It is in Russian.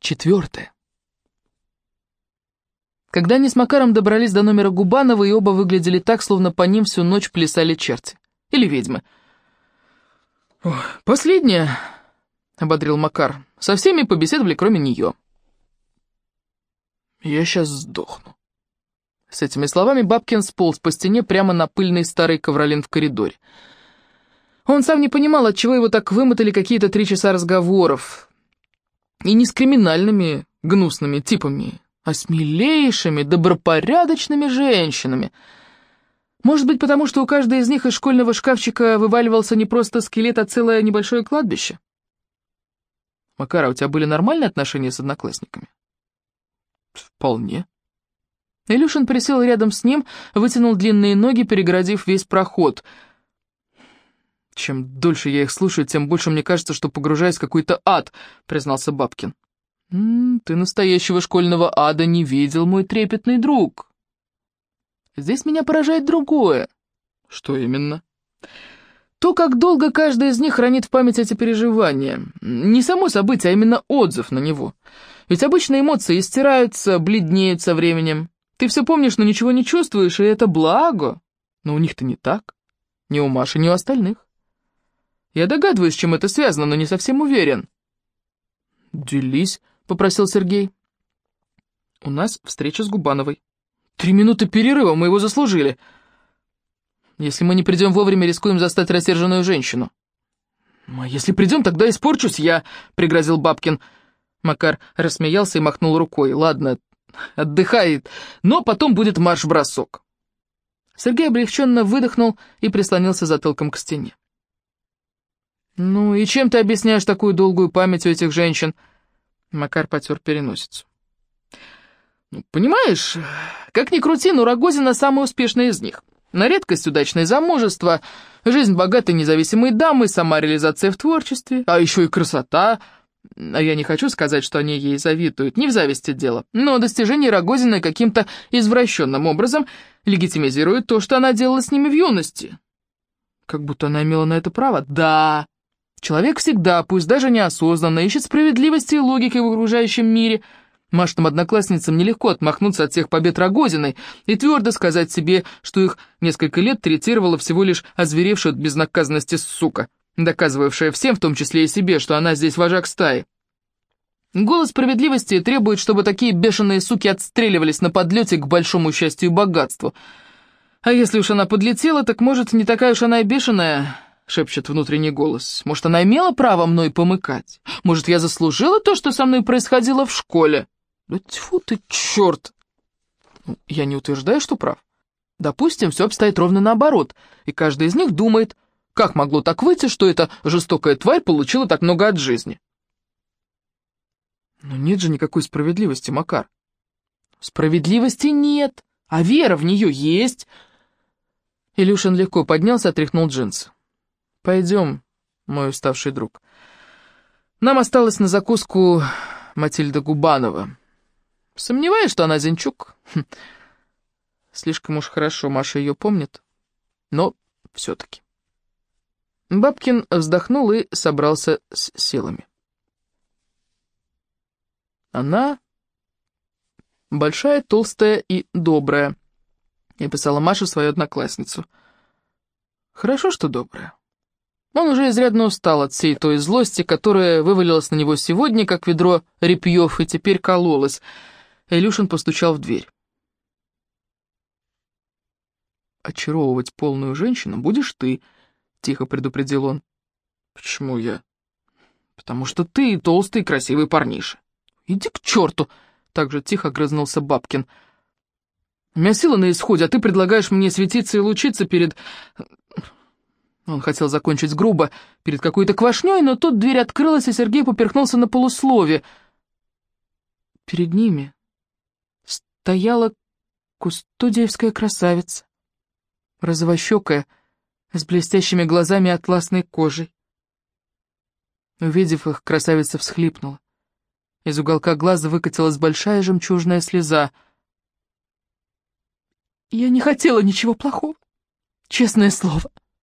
Четвертое. Когда они с Макаром добрались до номера Губанова, и оба выглядели так, словно по ним всю ночь плясали черти. Или ведьмы. «Последняя», — ободрил Макар. «Со всеми побеседовали, кроме нее». «Я сейчас сдохну». С этими словами Бабкин сполз по стене прямо на пыльный старый ковролин в коридоре. Он сам не понимал, отчего его так вымотали какие-то три часа разговоров. И не с криминальными, гнусными типами, а с милейшими, добропорядочными женщинами. Может быть, потому что у каждой из них из школьного шкафчика вываливался не просто скелет, а целое небольшое кладбище? Макара, у тебя были нормальные отношения с одноклассниками? Вполне. Илюшин присел рядом с ним, вытянул длинные ноги, перегородив весь проход. «Чем дольше я их слушаю, тем больше мне кажется, что погружаюсь в какой-то ад», — признался Бабкин. М -м, «Ты настоящего школьного ада не видел, мой трепетный друг». «Здесь меня поражает другое». «Что именно?» То, как долго каждый из них хранит в памяти эти переживания. Не само событие, а именно отзыв на него. Ведь обычно эмоции стираются, бледнеют со временем. Ты все помнишь, но ничего не чувствуешь, и это благо. Но у них-то не так. Ни у Маши, ни у остальных. Я догадываюсь, чем это связано, но не совсем уверен. «Делись», — попросил Сергей. «У нас встреча с Губановой. Три минуты перерыва, мы его заслужили. Если мы не придем вовремя, рискуем застать рассерженную женщину». «А если придем, тогда испорчусь я», — пригрозил Бабкин. Макар рассмеялся и махнул рукой. «Ладно, отдыхает, но потом будет марш-бросок. Сергей облегченно выдохнул и прислонился затылком к стене. «Ну и чем ты объясняешь такую долгую память у этих женщин?» Макар потер переносицу. «Ну, понимаешь, как ни крути, но Рогозина самая успешная из них. На редкость удачное замужество, жизнь богатой независимой дамы, сама реализация в творчестве, а еще и красота — а я не хочу сказать, что они ей завидуют, не в зависти дело, но достижения Рогозиной каким-то извращенным образом легитимизируют то, что она делала с ними в юности. Как будто она имела на это право. Да, человек всегда, пусть даже неосознанно, ищет справедливости и логики в окружающем мире. Машным одноклассницам нелегко отмахнуться от всех побед Рогозиной и твердо сказать себе, что их несколько лет третировала всего лишь озверевшая от безнаказанности сука доказывавшая всем, в том числе и себе, что она здесь вожак стаи. Голос справедливости требует, чтобы такие бешеные суки отстреливались на подлете к большому счастью и богатству. А если уж она подлетела, так, может, не такая уж она и бешеная, шепчет внутренний голос. Может, она имела право мной помыкать? Может, я заслужила то, что со мной происходило в школе? Да тьфу ты, черт! Ну, я не утверждаю, что прав. Допустим, все обстоит ровно наоборот, и каждый из них думает, как могло так выйти, что эта жестокая тварь получила так много от жизни? Но нет же никакой справедливости, Макар. Справедливости нет, а вера в нее есть. Илюшин легко поднялся, отряхнул джинсы. Пойдем, мой уставший друг. Нам осталось на закуску Матильда Губанова. Сомневаюсь, что она Зинчук. Хм. Слишком уж хорошо Маша ее помнит, но все-таки. Бабкин вздохнул и собрался с силами. Она большая, толстая и добрая, я писала Маша свою одноклассницу. Хорошо, что добрая. Он уже изрядно устал от всей той злости, которая вывалилась на него сегодня, как ведро репьев, и теперь кололась. Илюшин постучал в дверь. «Очаровывать полную женщину будешь ты», — тихо предупредил он. «Почему я?» «Потому что ты толстый красивый парниша». «Иди к черту!» — так же тихо грызнулся Бабкин. «У меня сила на исходе, а ты предлагаешь мне светиться и лучиться перед...» Он хотел закончить грубо, перед какой-то квашней, но тут дверь открылась, и Сергей поперхнулся на полуслове. Перед ними стояла кустодиевская красавица, розовощекая, с блестящими глазами атласной кожей. Увидев их, красавица всхлипнула. Из уголка глаза выкатилась большая жемчужная слеза. «Я не хотела ничего плохого, честное слово»,